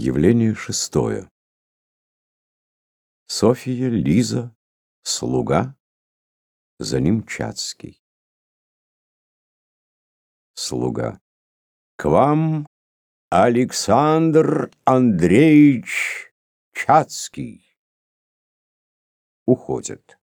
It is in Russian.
Явление шестое. Софья, Лиза, слуга, за ним Чацкий. Слуга. К вам Александр Андреевич Чацкий. Уходит.